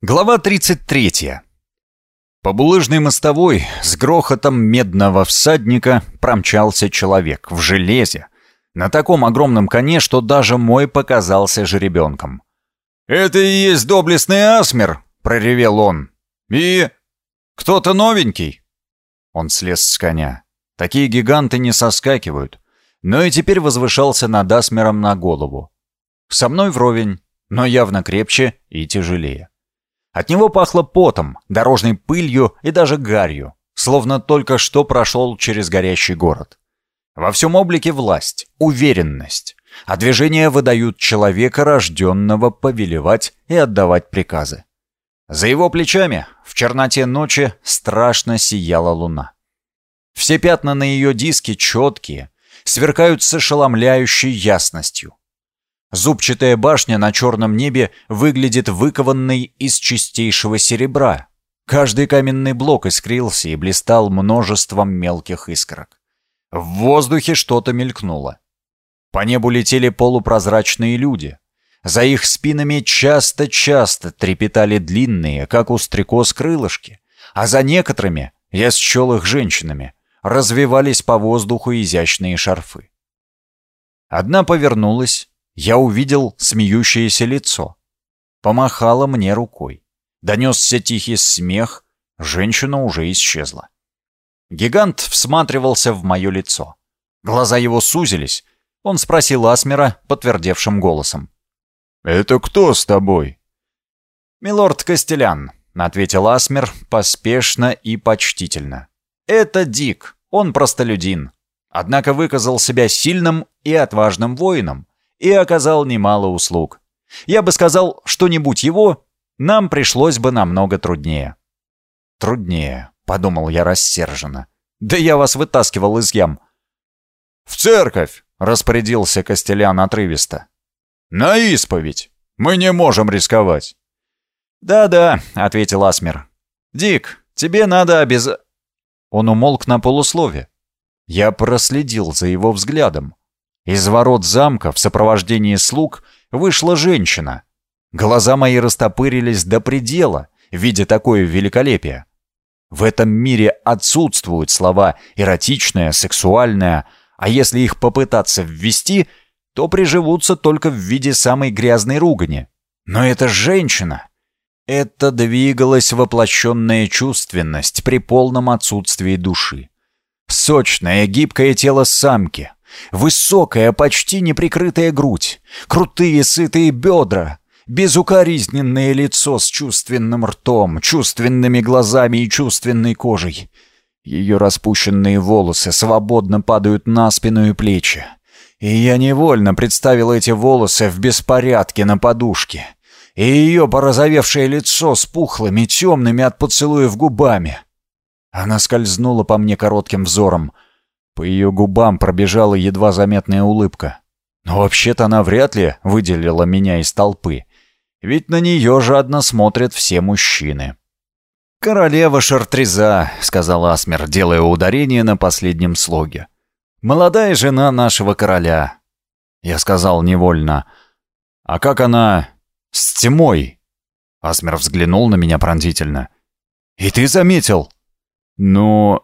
Глава 33. По булыжной мостовой с грохотом медного всадника промчался человек в железе, на таком огромном коне, что даже мой показался жеребенком. «Это и есть доблестный Асмер!» — проревел он. «И... кто-то новенький?» Он слез с коня. Такие гиганты не соскакивают. Но и теперь возвышался над Асмером на голову. Со мной вровень, но явно крепче и тяжелее. От него пахло потом, дорожной пылью и даже гарью, словно только что прошел через горящий город. Во всем облике власть, уверенность, а движения выдают человека, рожденного повелевать и отдавать приказы. За его плечами в черноте ночи страшно сияла луна. Все пятна на ее диске четкие, сверкают с ошеломляющей ясностью. Зубчатая башня на черном небе выглядит выкованной из чистейшего серебра. Каждый каменный блок искрился и блистал множеством мелких искорок. В воздухе что-то мелькнуло. По небу летели полупрозрачные люди. За их спинами часто-часто трепетали длинные, как у стрекоз, крылышки, а за некоторыми, я счел их женщинами, развивались по воздуху изящные шарфы. Одна повернулась, я увидел смеющееся лицо. Помахала мне рукой. Донесся тихий смех, женщина уже исчезла. Гигант всматривался в мое лицо. Глаза его сузились. Он спросил Асмера, подтвердевшим голосом. «Это кто с тобой?» «Милорд Костелян», — ответил Асмер поспешно и почтительно. «Это Дик, он простолюдин. Однако выказал себя сильным и отважным воином и оказал немало услуг. Я бы сказал, что-нибудь его, нам пришлось бы намного труднее. «Труднее», — подумал я рассерженно. «Да я вас вытаскивал из ям». «В церковь!» — распорядился Костелян отрывисто. «На исповедь! Мы не можем рисковать!» «Да-да», — ответил Асмер. «Дик, тебе надо обез...» Он умолк на полуслове. Я проследил за его взглядом. Из ворот замка в сопровождении слуг вышла женщина. Глаза мои растопырились до предела, видя такое великолепие. В этом мире отсутствуют слова «эротичное», «сексуальное», а если их попытаться ввести, то приживутся только в виде самой грязной ругани. Но это женщина. Это двигалась воплощенная чувственность при полном отсутствии души. Сочное, гибкое тело самки, Высокая, почти неприкрытая грудь, крутые сытые бедра, безукоризненное лицо с чувственным ртом, чувственными глазами и чувственной кожей. Ее распущенные волосы свободно падают на спину и плечи. И я невольно представил эти волосы в беспорядке на подушке. И ее порозовевшее лицо с пухлыми, темными от поцелуев губами. Она скользнула по мне коротким взором — по ее губам пробежала едва заметная улыбка. Но вообще-то она вряд ли выделила меня из толпы. Ведь на нее жадно смотрят все мужчины. «Королева Шартреза», — сказал Асмер, делая ударение на последнем слоге. «Молодая жена нашего короля». Я сказал невольно. «А как она с тьмой?» Асмер взглянул на меня пронзительно. «И ты заметил?» «Ну,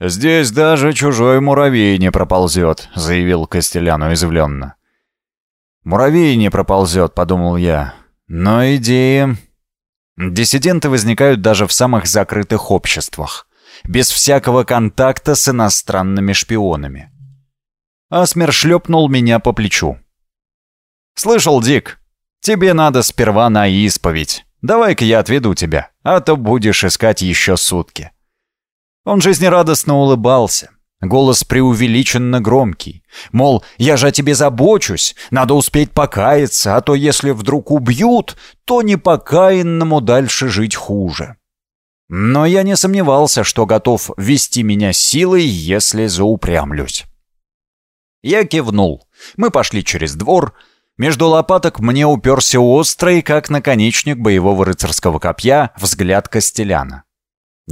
«Здесь даже чужой муравей не проползет», — заявил Костелян уязвленно. «Муравей не проползет», — подумал я. «Но идеи...» Диссиденты возникают даже в самых закрытых обществах, без всякого контакта с иностранными шпионами. Асмер шлепнул меня по плечу. «Слышал, Дик, тебе надо сперва на исповедь. Давай-ка я отведу тебя, а то будешь искать еще сутки». Он жизнерадостно улыбался. Голос преувеличенно громкий. Мол, я же о тебе забочусь, надо успеть покаяться, а то если вдруг убьют, то непокаянному дальше жить хуже. Но я не сомневался, что готов вести меня силой, если заупрямлюсь. Я кивнул. Мы пошли через двор. Между лопаток мне уперся острый, как наконечник боевого рыцарского копья, взгляд Костеляна.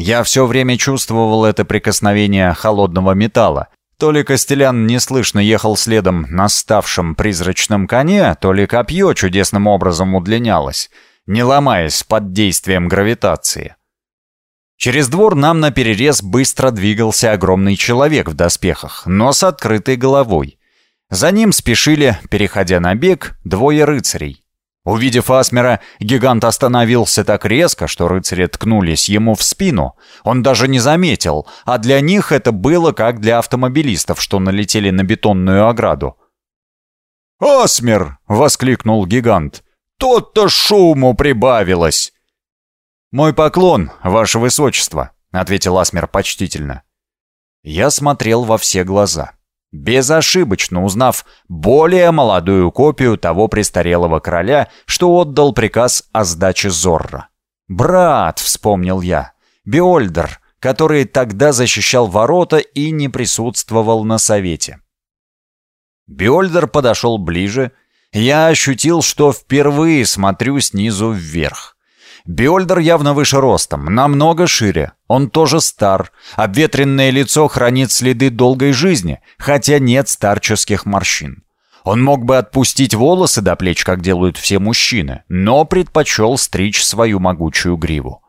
Я все время чувствовал это прикосновение холодного металла. То ли Костелян неслышно ехал следом на ставшем призрачном коне, то ли копье чудесным образом удлинялось. не ломаясь под действием гравитации. Через двор нам на перерез быстро двигался огромный человек в доспехах, но с открытой головой. За ним спешили, переходя на бег, двое рыцарей. Увидев Асмера, гигант остановился так резко, что рыцари ткнулись ему в спину. Он даже не заметил, а для них это было как для автомобилистов, что налетели на бетонную ограду. «Асмер!» — воскликнул гигант. «Тот-то шуму прибавилось!» «Мой поклон, ваше высочество», — ответил Асмер почтительно. Я смотрел во все глаза, безошибочно узнав более молодую копию того престарелого короля, что отдал приказ о сдаче Зорро. «Брат», — вспомнил я, — «Биольдер», который тогда защищал ворота и не присутствовал на совете. Биольдер подошел ближе, я ощутил, что впервые смотрю снизу вверх. Биольдер явно выше ростом, намного шире. Он тоже стар. Обветренное лицо хранит следы долгой жизни, хотя нет старческих морщин. Он мог бы отпустить волосы до плеч, как делают все мужчины, но предпочел стричь свою могучую гриву.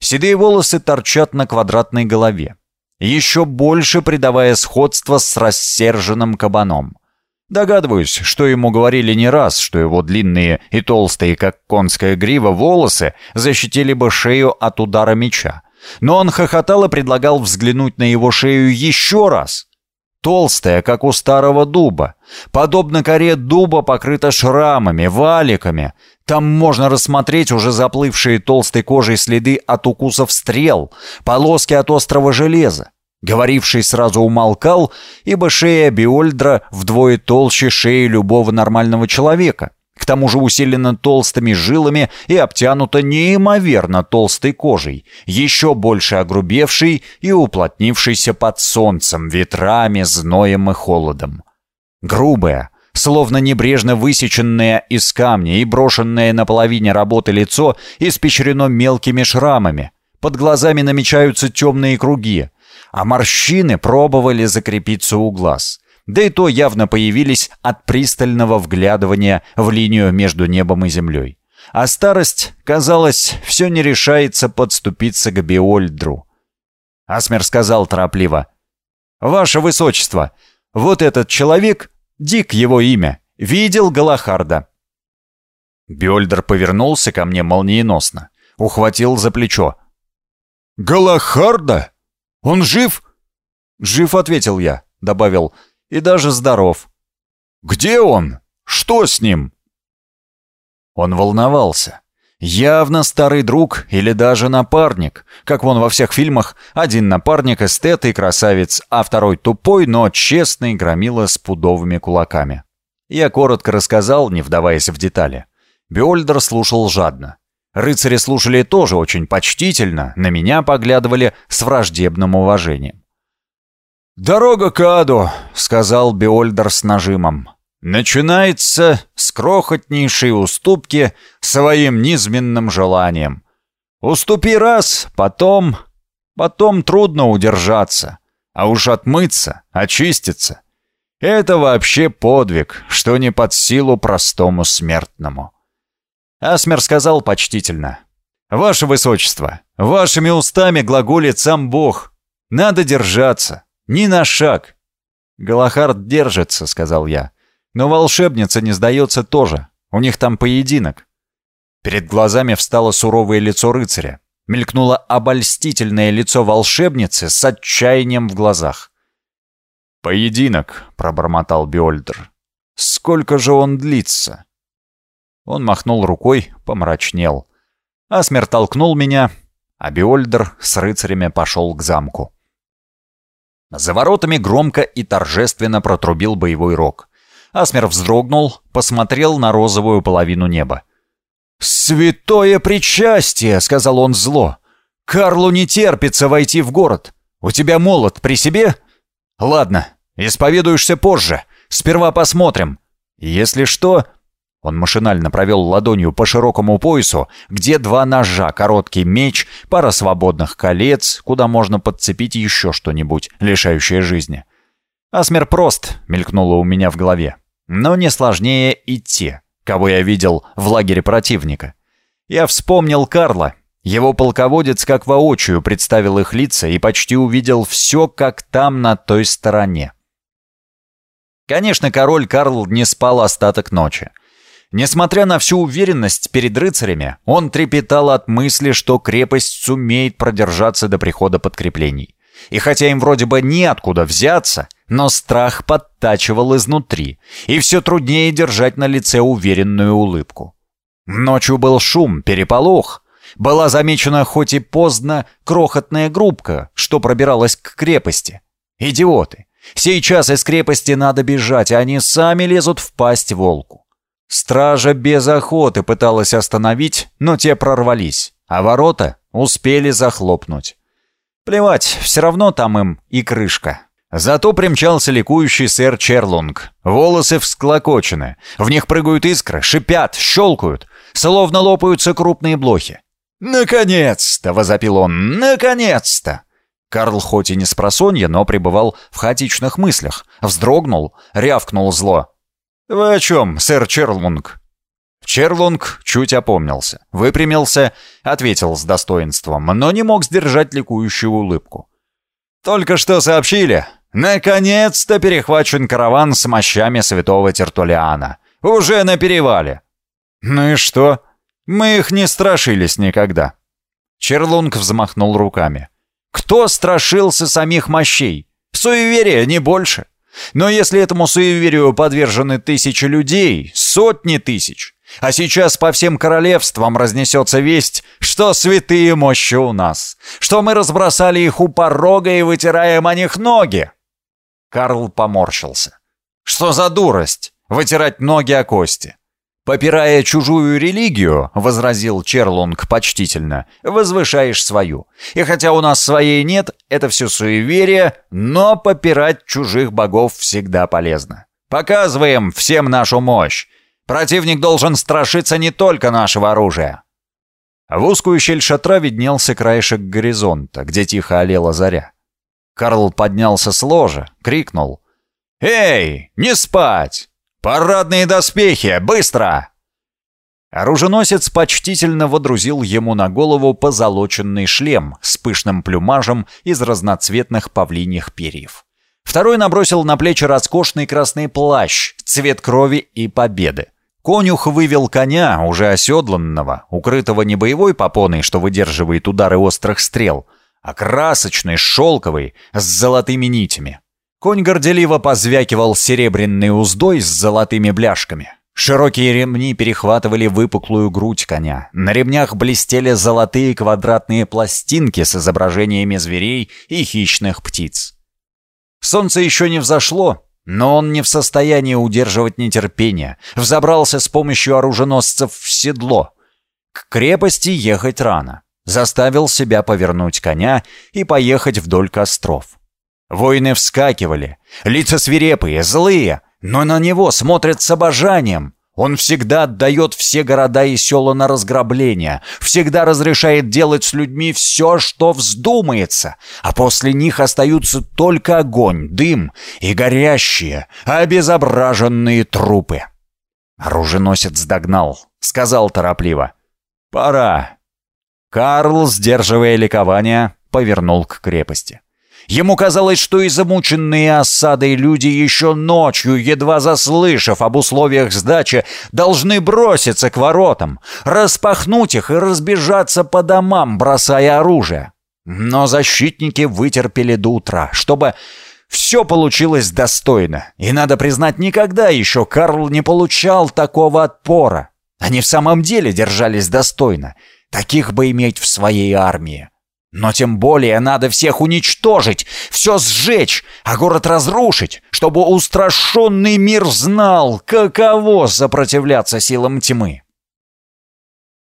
Седые волосы торчат на квадратной голове, еще больше придавая сходство с рассерженным кабаном. Догадываюсь, что ему говорили не раз, что его длинные и толстые, как конская грива, волосы защитили бы шею от удара меча. Но он хохотал и предлагал взглянуть на его шею еще раз. Толстая, как у старого дуба. Подобно коре дуба покрыта шрамами, валиками. Там можно рассмотреть уже заплывшие толстой кожей следы от укусов стрел, полоски от острого железа. Говоривший сразу умолкал, ибо шея Биольдра вдвое толще шеи любого нормального человека. К тому же усилена толстыми жилами и обтянута неимоверно толстой кожей, еще больше огрубевшей и уплотнившейся под солнцем, ветрами, зноем и холодом. Грубая, словно небрежно высеченное из камня и брошенное на половине работы лицо испечрено мелкими шрамами. Под глазами намечаются темные круги, а морщины пробовали закрепиться у глаз. Да и то явно появились от пристального вглядывания в линию между небом и землей. А старость, казалось, все не решается подступиться к Биольдру. Асмер сказал торопливо. «Ваше Высочество, вот этот человек, Дик его имя, видел Галахарда». Биольдер повернулся ко мне молниеносно, ухватил за плечо. «Галахарда?» Он жив?» «Жив», — ответил я, добавил, — «и даже здоров». «Где он? Что с ним?» Он волновался. Явно старый друг или даже напарник. Как вон во всех фильмах, один напарник эстет и красавец, а второй тупой, но честный громила с пудовыми кулаками. Я коротко рассказал, не вдаваясь в детали. Бёльдер слушал жадно. Рыцари слушали тоже очень почтительно, на меня поглядывали с враждебным уважением. «Дорога к аду», — сказал Биольдер с нажимом, — «начинается с крохотнейшей уступки своим низменным желанием. Уступи раз, потом... потом трудно удержаться, а уж отмыться, очиститься. Это вообще подвиг, что не под силу простому смертному». Асмер сказал почтительно. «Ваше Высочество, вашими устами глаголит сам Бог. Надо держаться. Ни на шаг». «Галахард держится», — сказал я. «Но волшебница не сдается тоже. У них там поединок». Перед глазами встало суровое лицо рыцаря. Мелькнуло обольстительное лицо волшебницы с отчаянием в глазах. «Поединок», — пробормотал Биольдер. «Сколько же он длится?» Он махнул рукой, помрачнел. Асмер толкнул меня, а Биольдер с рыцарями пошел к замку. За воротами громко и торжественно протрубил боевой рог. Асмер вздрогнул, посмотрел на розовую половину неба. «Святое причастие!» — сказал он зло. «Карлу не терпится войти в город. У тебя молот при себе?» «Ладно, исповедуешься позже. Сперва посмотрим. Если что, он машинально провел ладонью по широкому поясу, где два ножа, короткий меч, пара свободных колец, куда можно подцепить еще что-нибудь, лишающее жизни. «Асмер прост», — мелькнуло у меня в голове. «Но не сложнее и те, кого я видел в лагере противника. Я вспомнил Карла. Его полководец как воочию представил их лица и почти увидел все, как там, на той стороне. Конечно, король Карл не спал остаток ночи. Несмотря на всю уверенность перед рыцарями, он трепетал от мысли, что крепость сумеет продержаться до прихода подкреплений. И хотя им вроде бы неоткуда взяться, но страх подтачивал изнутри, и все труднее держать на лице уверенную улыбку. Ночью был шум, переполох. Была замечена хоть и поздно крохотная группка, что пробиралась к крепости. Идиоты. Сейчас из крепости надо бежать, а они сами лезут в пасть волку. Стража без охоты пыталась остановить, но те прорвались, а ворота успели захлопнуть. Плевать, все равно там им и крышка. Зато примчался ликующий сэр Черлунг. Волосы всклокочены, в них прыгают искры, шипят, щелкают, словно лопаются крупные блохи. «Наконец-то!» — возопил он. «Наконец-то!» Карл хоть и не спросонья, но пребывал в хаотичных мыслях. Вздрогнул, рявкнул зло. «Вы о чем, сэр Черлунг?» Черлунг чуть опомнился, выпрямился, ответил с достоинством, но не мог сдержать ликующую улыбку. «Только что сообщили. Наконец-то перехвачен караван с мощами святого Тертулиана. Уже на перевале». «Ну и что? Мы их не страшились никогда». Черлунг взмахнул руками. «Кто страшился самих мощей? Суеверие, не больше. Но если этому суеверию подвержены тысячи людей, сотни тысяч, а сейчас по всем королевствам разнесется весть, что святые мощи у нас, что мы разбросали их у порога и вытираем о них ноги. Карл поморщился. Что за дурость? Вытирать ноги о кости. «Попирая чужую религию», — возразил Черлунг почтительно, — «возвышаешь свою. И хотя у нас своей нет, это все суеверие, но попирать чужих богов всегда полезно. Показываем всем нашу мощь. Противник должен страшиться не только нашего оружия». В узкую щель шатра виднелся краешек горизонта, где тихо олела заря. Карл поднялся с ложа, крикнул. «Эй, не спать! «Парадные доспехи! Быстро!» Оруженосец почтительно водрузил ему на голову позолоченный шлем с пышным плюмажем из разноцветных павлиньих перьев. Второй набросил на плечи роскошный красный плащ, цвет крови и победы. Конюх вывел коня, уже оседланного, укрытого не боевой попоной, что выдерживает удары острых стрел, а красочный, шелковый, с золотыми нитями. Конь горделиво позвякивал серебряной уздой с золотыми бляшками. Широкие ремни перехватывали выпуклую грудь коня. На ремнях блестели золотые квадратные пластинки с изображениями зверей и хищных птиц. Солнце еще не взошло, но он не в состоянии удерживать нетерпение. Взобрался с помощью оруженосцев в седло. К крепости ехать рано. Заставил себя повернуть коня и поехать вдоль костров. Воины вскакивали, лица свирепые, злые, но на него смотрят с обожанием. Он всегда отдает все города и села на разграбление, всегда разрешает делать с людьми все, что вздумается, а после них остаются только огонь, дым и горящие, обезображенные трупы. Оруженосец догнал, сказал торопливо. «Пора». Карл, сдерживая ликование, повернул к крепости. Ему казалось, что и замученные осадой люди еще ночью, едва заслышав об условиях сдачи, должны броситься к воротам, распахнуть их и разбежаться по домам, бросая оружие. Но защитники вытерпели до утра, чтобы все получилось достойно. И, надо признать, никогда еще Карл не получал такого отпора. Они в самом деле держались достойно. Таких бы иметь в своей армии. Но тем более надо всех уничтожить, все сжечь, а город разрушить, чтобы устрашенный мир знал, каково сопротивляться силам тьмы.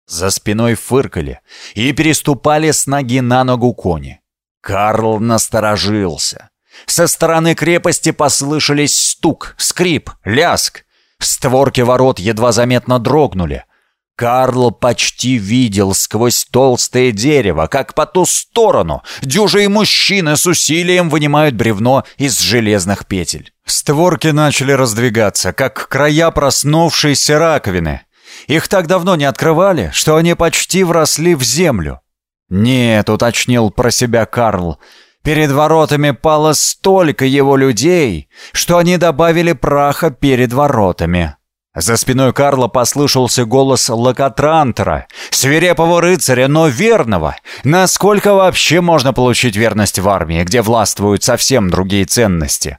За спиной фыркали и переступали с ноги на ногу кони. Карл насторожился. Со стороны крепости послышались стук, скрип, ляск. Створки ворот едва заметно дрогнули — Карл почти видел сквозь толстое дерево, как по ту сторону дюжие мужчины с усилием вынимают бревно из железных петель. Створки начали раздвигаться, как края проснувшейся раковины, Их так давно не открывали, что они почти вросли в землю. «Нет», — уточнил про себя Карл, — «перед воротами пало столько его людей, что они добавили праха перед воротами». За спиной Карла послышался голос Локотрантера, свирепого рыцаря, но верного. Насколько вообще можно получить верность в армии, где властвуют совсем другие ценности?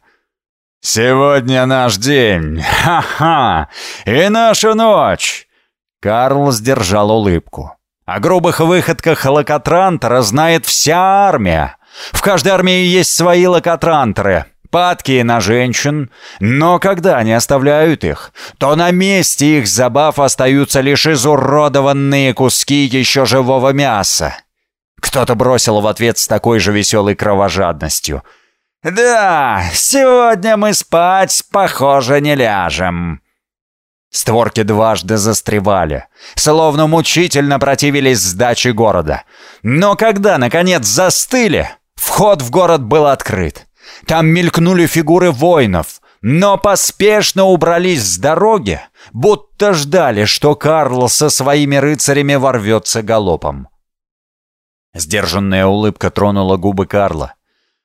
«Сегодня наш день! Ха-ха! И наша ночь!» Карл сдержал улыбку. О грубых выходках Локотрантера знает вся армия. В каждой армии есть свои локотрантеры, падкие на женщин, но когда они оставляют их, то на месте их забав остаются лишь изуродованные куски еще живого мяса. Кто-то бросил в ответ с такой же веселой кровожадностью. «Да, сегодня мы спать, похоже, не ляжем». Створки дважды застревали, словно мучительно противились сдаче города. Но когда, наконец, застыли, вход в город был открыт. Там мелькнули фигуры воинов, но поспешно убрались с дороги, будто ждали, что Карл со своими рыцарями ворвется галопом. Сдержанная улыбка тронула губы Карла.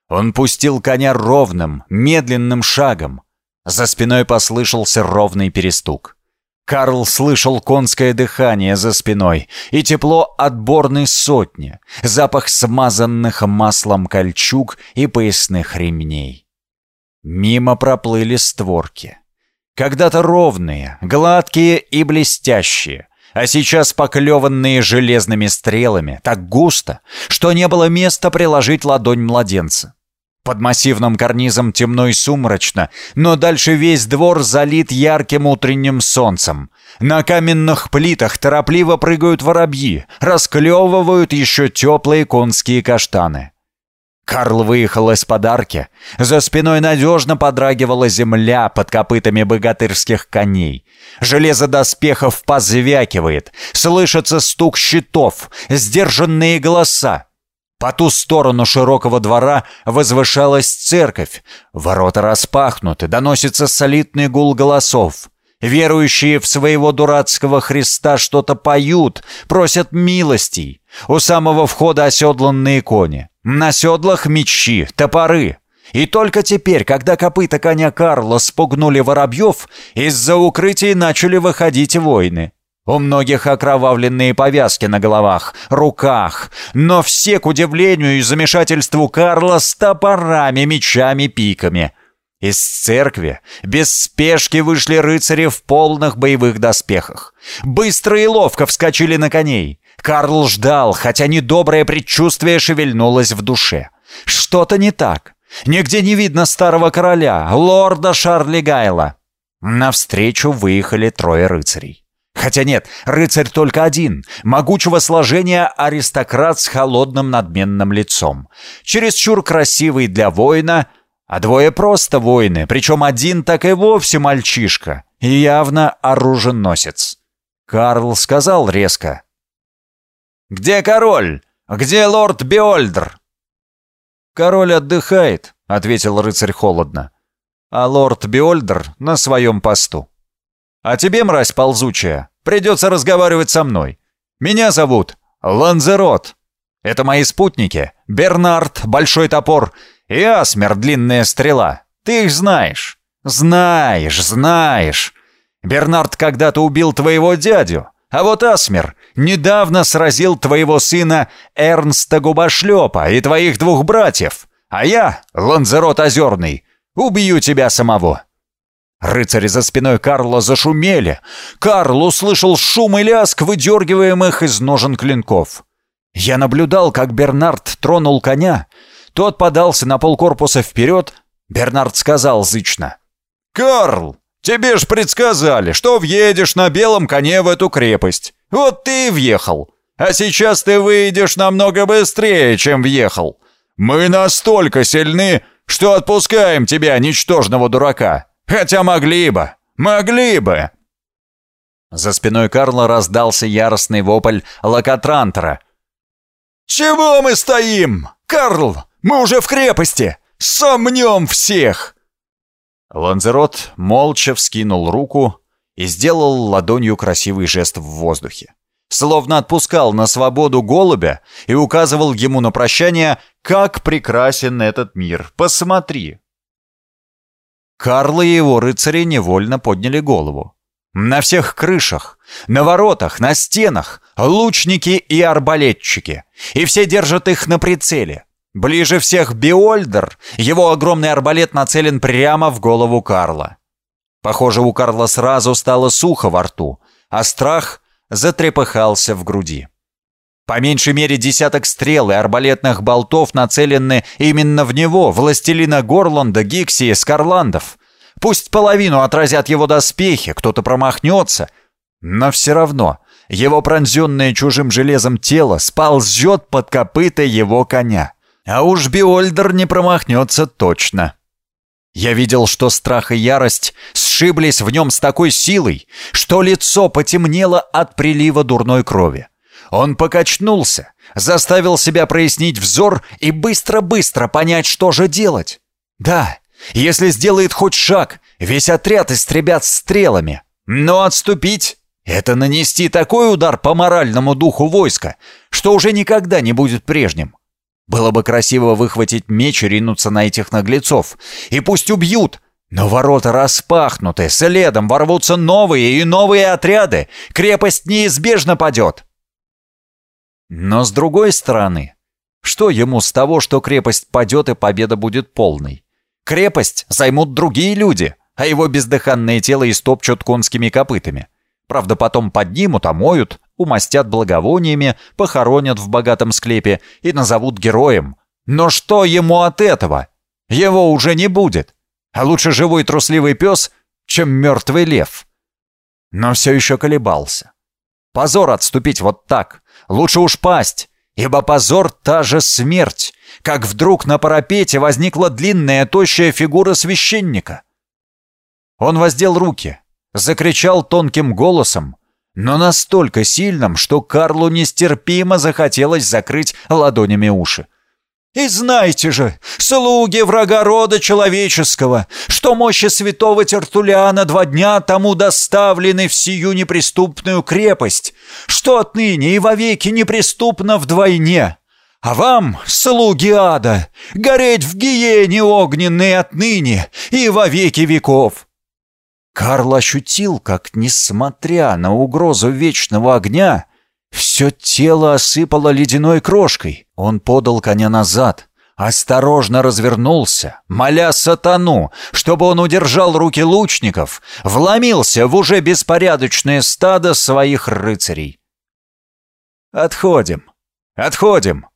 Он пустил коня ровным, медленным шагом. За спиной послышался ровный перестук. Карл слышал конское дыхание за спиной и тепло отборной сотни, запах смазанных маслом кольчуг и поясных ремней. Мимо проплыли створки. Когда-то ровные, гладкие и блестящие, а сейчас поклеванные железными стрелами так густо, что не было места приложить ладонь младенца. Под массивным карнизом темно и сумрачно, но дальше весь двор залит ярким утренним солнцем. На каменных плитах торопливо прыгают воробьи, расклевывают еще теплые конские каштаны. Карл выехал из подарки. За спиной надежно подрагивала земля под копытами богатырских коней. Железо доспехов позвякивает, слышится стук щитов, сдержанные голоса. По ту сторону широкого двора возвышалась церковь. Ворота распахнуты, доносится солидный гул голосов. Верующие в своего дурацкого Христа что-то поют, просят милостей. У самого входа оседланные кони. На седлах мечи, топоры. И только теперь, когда копыта коня Карла спугнули воробьев, из-за укрытий начали выходить воины. У многих окровавленные повязки на головах, руках, но все, к удивлению и замешательству Карла, с топорами, мечами, пиками. Из церкви без спешки вышли рыцари в полных боевых доспехах. Быстро и ловко вскочили на коней. Карл ждал, хотя недоброе предчувствие шевельнулось в душе. Что-то не так. Нигде не видно старого короля, лорда Шарли Гайла. Навстречу выехали трое рыцарей. Хотя нет, рыцарь только один, могучего сложения аристократ с холодным надменным лицом. Чересчур красивый для воина, а двое просто воины, причем один так и вовсе мальчишка, и явно оруженосец. Карл сказал резко. «Где король? Где лорд Биольдр?» «Король отдыхает», — ответил рыцарь холодно, «а лорд Биольдр на своем посту». «А тебе, мразь ползучая, Придется разговаривать со мной. Меня зовут Ланзерот. Это мои спутники. Бернард, Большой Топор и Асмер, Длинная Стрела. Ты их знаешь. Знаешь, знаешь. Бернард когда-то убил твоего дядю. А вот Асмер недавно сразил твоего сына Эрнста Губошлепа и твоих двух братьев. А я, Ланзерот Озерный, убью тебя самого. Рыцари за спиной Карла зашумели. Карл услышал шум и лязг, выдергиваемых из ножен клинков. Я наблюдал, как Бернард тронул коня. Тот подался на полкорпуса вперед. Бернард сказал зычно. «Карл, тебе ж предсказали, что въедешь на белом коне в эту крепость. Вот ты и въехал. А сейчас ты выйдешь намного быстрее, чем въехал. Мы настолько сильны, что отпускаем тебя, ничтожного дурака. Хотя могли бы, могли бы!» За спиной Карла раздался яростный вопль Локотрантера. «Чего мы стоим? Карл, мы уже в крепости! Сомнем всех!» Ланзерот молча вскинул руку, и сделал ладонью красивый жест в воздухе. Словно отпускал на свободу голубя и указывал ему на прощание, как прекрасен этот мир. Посмотри. Карл и его рыцари невольно подняли голову. На всех крышах, на воротах, на стенах лучники и арбалетчики, и все держат их на прицеле. Ближе всех Биольдер, его огромный арбалет нацелен прямо в голову Карла. Похоже, у Карла сразу стало сухо во рту, а страх затрепыхался в груди. По меньшей мере десяток стрел и арбалетных болтов нацелены именно в него, властелина Горланда, Гикси и Скарландов. Пусть половину отразят его доспехи, кто-то промахнется, но все равно его пронзенное чужим железом тело сползет под копыта его коня. А уж Биольдер не промахнется точно. Я видел, что страх и ярость сшиблись в нем с такой силой, что лицо потемнело от прилива дурной крови. Он покачнулся, заставил себя прояснить взор и быстро-быстро понять, что же делать. Да, если сделает хоть шаг, весь отряд истребят стрелами. Но отступить — это нанести такой удар по моральному духу войска, что уже никогда не будет прежним. Было бы красиво выхватить меч и ринуться на этих наглецов. И пусть убьют, но ворота распахнуты, следом ворвутся новые и новые отряды. Крепость неизбежно падет. Но с другой стороны, что ему с того, что крепость падет и победа будет полной? Крепость займут другие люди, а его бездыханное тело истопчут конскими копытами. Правда, потом поднимут, омоют, умастят благовониями, похоронят в богатом склепе и назовут героем. Но что ему от этого? Его уже не будет. А лучше живой трусливый пес, чем мертвый лев. Но все еще колебался. Позор отступить вот так. Лучше уж пасть, ибо позор — та же смерть, как вдруг на парапете возникла длинная тощая фигура священника. Он воздел руки, закричал тонким голосом, но настолько сильным, что Карлу нестерпимо захотелось закрыть ладонями уши. «И знайте же, слуги врага рода человеческого, что мощи святого Тертуляна два дня тому доставлены в сию неприступную крепость, что отныне и вовеки неприступно вдвойне. А вам, слуги ада, гореть в гиене огненной отныне и во веки веков!» Карл ощутил, как, несмотря на угрозу вечного огня, все тело осыпало ледяной крошкой. Он подал коня назад, осторожно развернулся, моля сатану, чтобы он удержал руки лучников, вломился в уже беспорядочное стадо своих рыцарей. «Отходим! Отходим!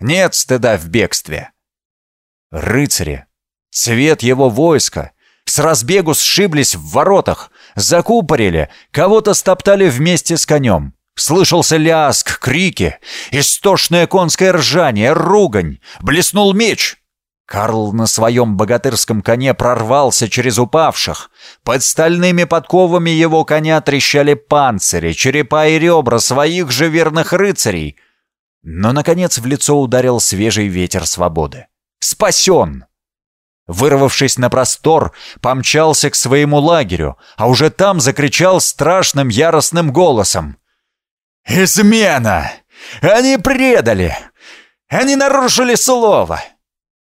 Нет стыда в бегстве!» Рыцари, цвет его войска, с разбегу сшиблись в воротах, закупорили, кого-то стоптали вместе с конем. Слышался ляск, крики, истошное конское ржание, ругань, блеснул меч. Карл на своем богатырском коне прорвался через упавших. Под стальными подковами его коня трещали панцири, черепа и ребра своих же верных рыцарей. Но, наконец, в лицо ударил свежий ветер свободы. «Спасен!» Вырвавшись на простор, помчался к своему лагерю, а уже там закричал страшным яростным голосом. «Измена! Они предали! Они нарушили слово!»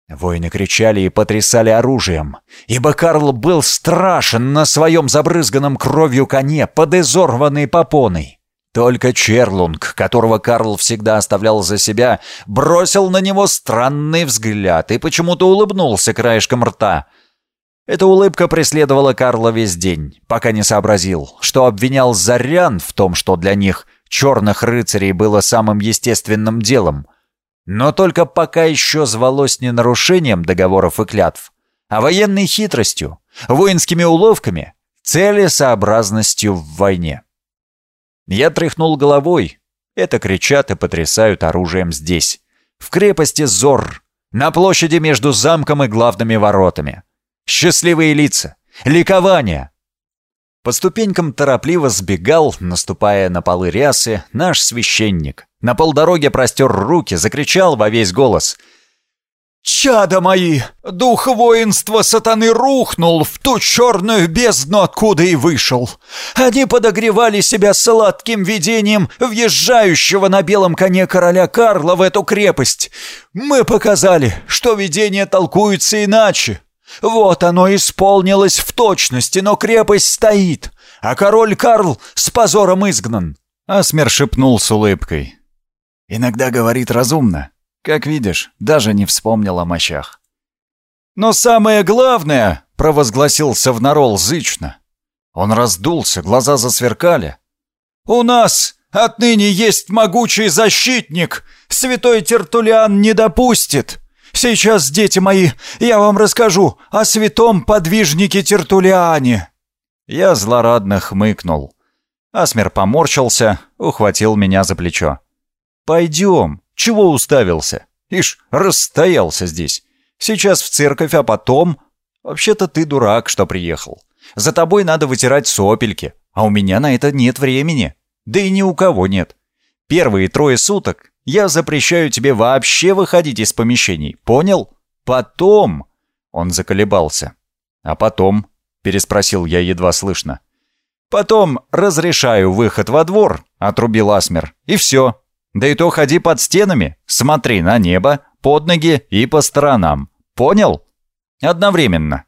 Воины кричали и потрясали оружием, ибо Карл был страшен на своем забрызганном кровью коне под изорванной попоной. Только Черлунг, которого Карл всегда оставлял за себя, бросил на него странный взгляд и почему-то улыбнулся краешком рта. Эта улыбка преследовала Карла весь день, пока не сообразил, что обвинял Зарян в том, что для них, черных рыцарей, было самым естественным делом. Но только пока еще звалось не нарушением договоров и клятв, а военной хитростью, воинскими уловками, целесообразностью в войне. Я тряхнул головой. Это кричат и потрясают оружием здесь. В крепости Зор. На площади между замком и главными воротами. Счастливые лица. Ликование. По ступенькам торопливо сбегал, наступая на полы рясы, наш священник. На полдороге простер руки, закричал во весь голос. «Чада мои! Дух воинства сатаны рухнул в ту черную бездну, откуда и вышел. Они подогревали себя сладким видением въезжающего на белом коне короля Карла в эту крепость. Мы показали, что видения толкуются иначе. Вот оно исполнилось в точности, но крепость стоит, а король Карл с позором изгнан». Асмер шепнул с улыбкой. «Иногда говорит разумно». Как видишь, даже не вспомнил о мощах. «Но самое главное!» — провозгласил Савнарол зычно. Он раздулся, глаза засверкали. «У нас отныне есть могучий защитник! Святой Тертулиан не допустит! Сейчас, дети мои, я вам расскажу о святом подвижнике Тертулиане!» Я злорадно хмыкнул. Асмер поморщился, ухватил меня за плечо. «Пойдем, чего уставился? Ишь, расстоялся здесь. Сейчас в церковь, а потом... Вообще-то ты дурак, что приехал. За тобой надо вытирать сопельки, а у меня на это нет времени. Да и ни у кого нет. Первые трое суток я запрещаю тебе вообще выходить из помещений, понял? Потом...» Он заколебался. «А потом?» — переспросил я едва слышно. «Потом разрешаю выход во двор», — отрубил Асмер. «И все. Да и то ходи под стенами, смотри на небо, под ноги и по сторонам. Понял? Одновременно.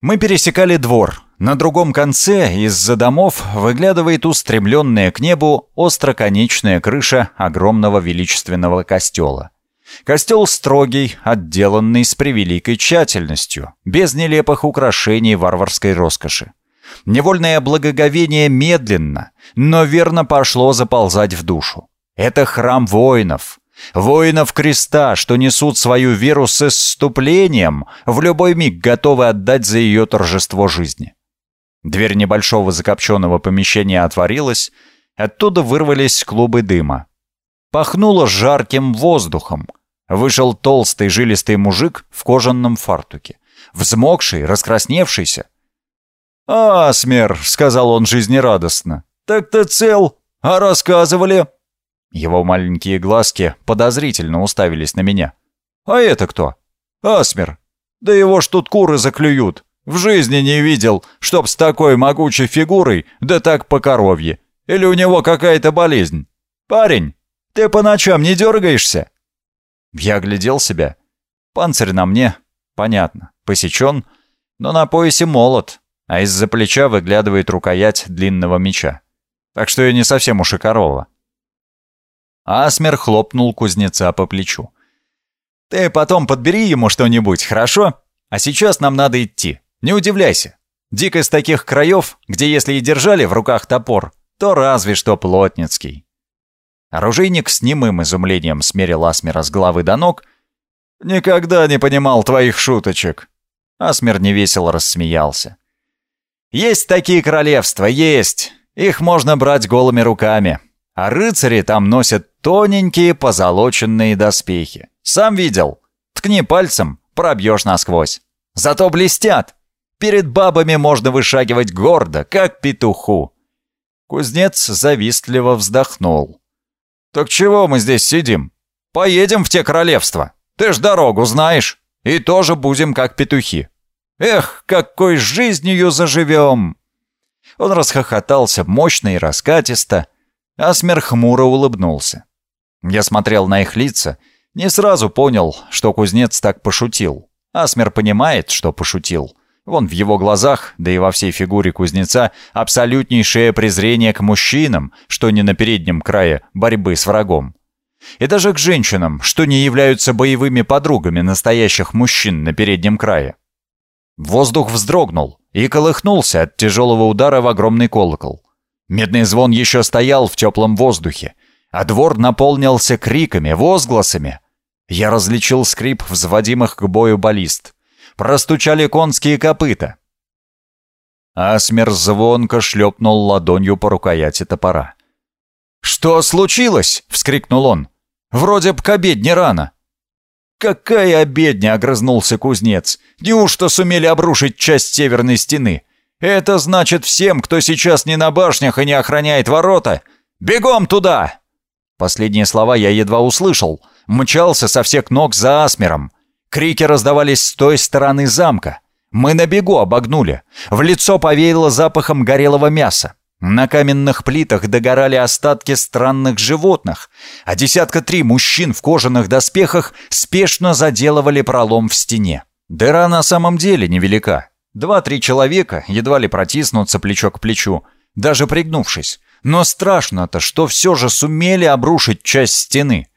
Мы пересекали двор. На другом конце из-за домов выглядывает устремленная к небу остроконечная крыша огромного величественного костела. Костел строгий, отделанный с превеликой тщательностью, без нелепых украшений варварской роскоши. Невольное благоговение медленно, но верно пошло заползать в душу. Это храм воинов. Воинов креста, что несут свою веру с исступлением, в любой миг готовы отдать за ее торжество жизни. Дверь небольшого закопченного помещения отворилась, оттуда вырвались клубы дыма. Пахнуло жарким воздухом. Вышел толстый жилистый мужик в кожаном фартуке, взмокший, раскрасневшийся. «Асмер», — сказал он жизнерадостно, — «так-то цел, а рассказывали?» Его маленькие глазки подозрительно уставились на меня. «А это кто?» «Асмер. Да его ж тут куры заклюют. В жизни не видел, чтоб с такой могучей фигурой, да так по коровье. Или у него какая-то болезнь. Парень, ты по ночам не дергаешься?» Я глядел себя. Панцирь на мне, понятно, посечен, но на поясе молот, а из-за плеча выглядывает рукоять длинного меча. Так что я не совсем уж и корова. Асмер хлопнул кузнеца по плечу. «Ты потом подбери ему что-нибудь, хорошо? А сейчас нам надо идти. Не удивляйся. Дик из таких краев, где если и держали в руках топор, то разве что плотницкий». Оружейник с немым изумлением смерил Асмера с головы до ног. «Никогда не понимал твоих шуточек». Асмер невесело рассмеялся. «Есть такие королевства, есть. Их можно брать голыми руками. А рыцари там носят тоненькие позолоченные доспехи. Сам видел. Ткни пальцем, пробьешь насквозь. Зато блестят. Перед бабами можно вышагивать гордо, как петуху. Кузнец завистливо вздохнул. «Так чего мы здесь сидим? Поедем в те королевства. Ты ж дорогу знаешь. И тоже будем как петухи. Эх, какой жизнью заживем!» Он расхохотался мощно и раскатисто, Асмер хмуро улыбнулся. Я смотрел на их лица, не сразу понял, что кузнец так пошутил. Асмер понимает, что пошутил. Вон в его глазах, да и во всей фигуре кузнеца, абсолютнейшее презрение к мужчинам, что не на переднем крае борьбы с врагом. И даже к женщинам, что не являются боевыми подругами настоящих мужчин на переднем крае. Воздух вздрогнул и колыхнулся от тяжелого удара в огромный колокол. Медный звон еще стоял в теплом воздухе, а двор наполнился криками, возгласами. Я различил скрип взводимых к бою баллист. Простучали конские копыта. Асмер звонко шлепнул ладонью по рукояти топора. «Что случилось?» — вскрикнул он. «Вроде б к обедне рано». «Какая обедня?» — огрызнулся кузнец. «Неужто сумели обрушить часть северной стены? Это значит всем, кто сейчас не на башнях и не охраняет ворота, бегом туда!» Последние слова я едва услышал, мчался со всех ног за Асмером. Крики раздавались с той стороны замка. Мы на бегу обогнули. В лицо повеяло запахом горелого мяса. На каменных плитах догорали остатки странных животных, а десятка три мужчин в кожаных доспехах спешно заделывали пролом в стене. Дыра на самом деле невелика. Два-три человека едва ли протиснутся плечо к плечу, даже пригнувшись. Но страшно-то, что все же сумели обрушить часть стены.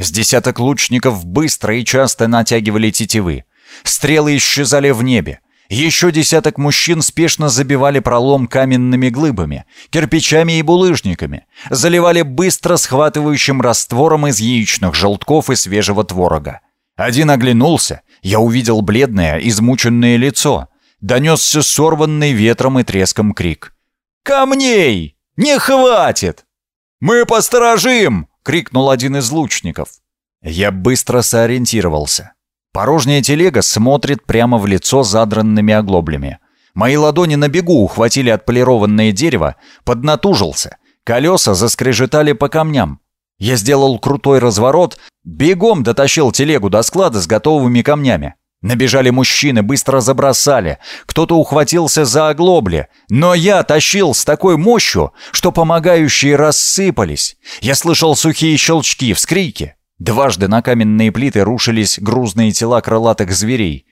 С десяток лучников быстро и часто натягивали тетивы. Стрелы исчезали в небе. Еще десяток мужчин спешно забивали пролом каменными глыбами, кирпичами и булыжниками, заливали быстро схватывающим раствором из яичных желтков и свежего творога. Один оглянулся, я увидел бледное, измученное лицо. Донесся сорванный ветром и треском крик. «Камней! Не хватит!» «Мы посторожим!» — крикнул один из лучников. Я быстро сориентировался. Порожняя телега смотрит прямо в лицо задранными оглоблями. Мои ладони на бегу ухватили отполированное дерево, поднатужился. Колеса заскрежетали по камням. Я сделал крутой разворот, бегом дотащил телегу до склада с готовыми камнями. Набежали мужчины, быстро забросали. Кто-то ухватился за оглобли. Но я тащил с такой мощью, что помогающие рассыпались. Я слышал сухие щелчки, вскрики. Дважды на каменные плиты рушились грузные тела крылатых зверей.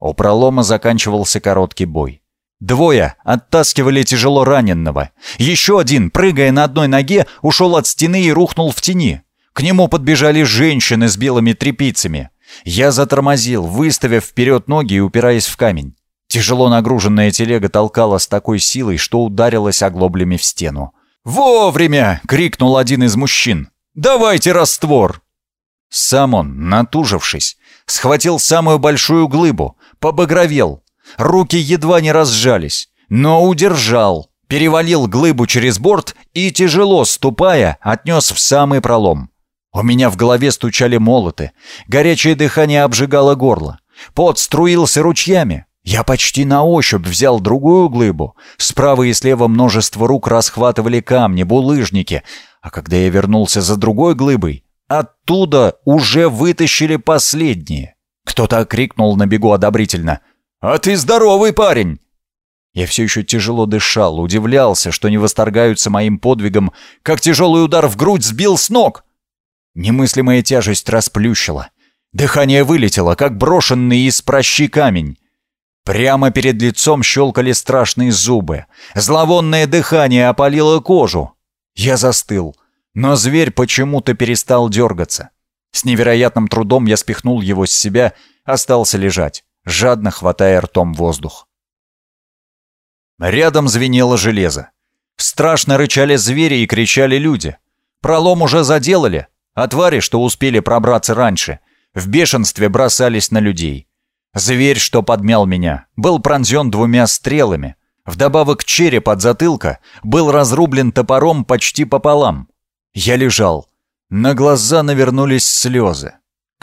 У пролома заканчивался короткий бой. Двое оттаскивали тяжело раненного. Еще один, прыгая на одной ноге, ушел от стены и рухнул в тени. К нему подбежали женщины с белыми тряпицами. Я затормозил, выставив вперед ноги и упираясь в камень. Тяжело нагруженная телега толкала с такой силой, что ударилась оглоблями в стену. «Вовремя!» — крикнул один из мужчин. «Давайте раствор!» Сам он, натужившись, схватил самую большую глыбу, побагровел. Руки едва не разжались, но удержал, перевалил глыбу через борт и, тяжело ступая, отнес в самый пролом. У меня в голове стучали молоты, горячее дыхание обжигало горло, пот струился ручьями. Я почти на ощупь взял другую глыбу. Справа и слева множество рук расхватывали камни, булыжники. А когда я вернулся за другой глыбой, Оттуда уже вытащили последние. Кто-то окрикнул на бегу одобрительно. «А ты здоровый парень!» Я все еще тяжело дышал, удивлялся, что не восторгаются моим подвигом, как тяжелый удар в грудь сбил с ног. Немыслимая тяжесть расплющила. Дыхание вылетело, как брошенный из прощи камень. Прямо перед лицом щелкали страшные зубы. Зловонное дыхание опалило кожу. Я застыл. Но зверь почему-то перестал дергаться. С невероятным трудом я спихнул его с себя, остался лежать, жадно хватая ртом воздух. Рядом звенело железо. Страшно рычали звери и кричали люди. Пролом уже заделали, а твари, что успели пробраться раньше, в бешенстве бросались на людей. Зверь, что подмял меня, был пронзен двумя стрелами. Вдобавок череп от затылка был разрублен топором почти пополам. Я лежал. На глаза навернулись слезы.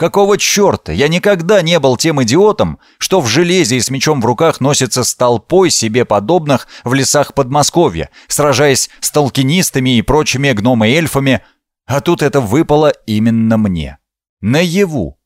Какого черта? Я никогда не был тем идиотом, что в железе и с мечом в руках носится с толпой себе подобных в лесах Подмосковья, сражаясь с толкинистами и прочими гномы-эльфами, а тут это выпало именно мне. Наяву.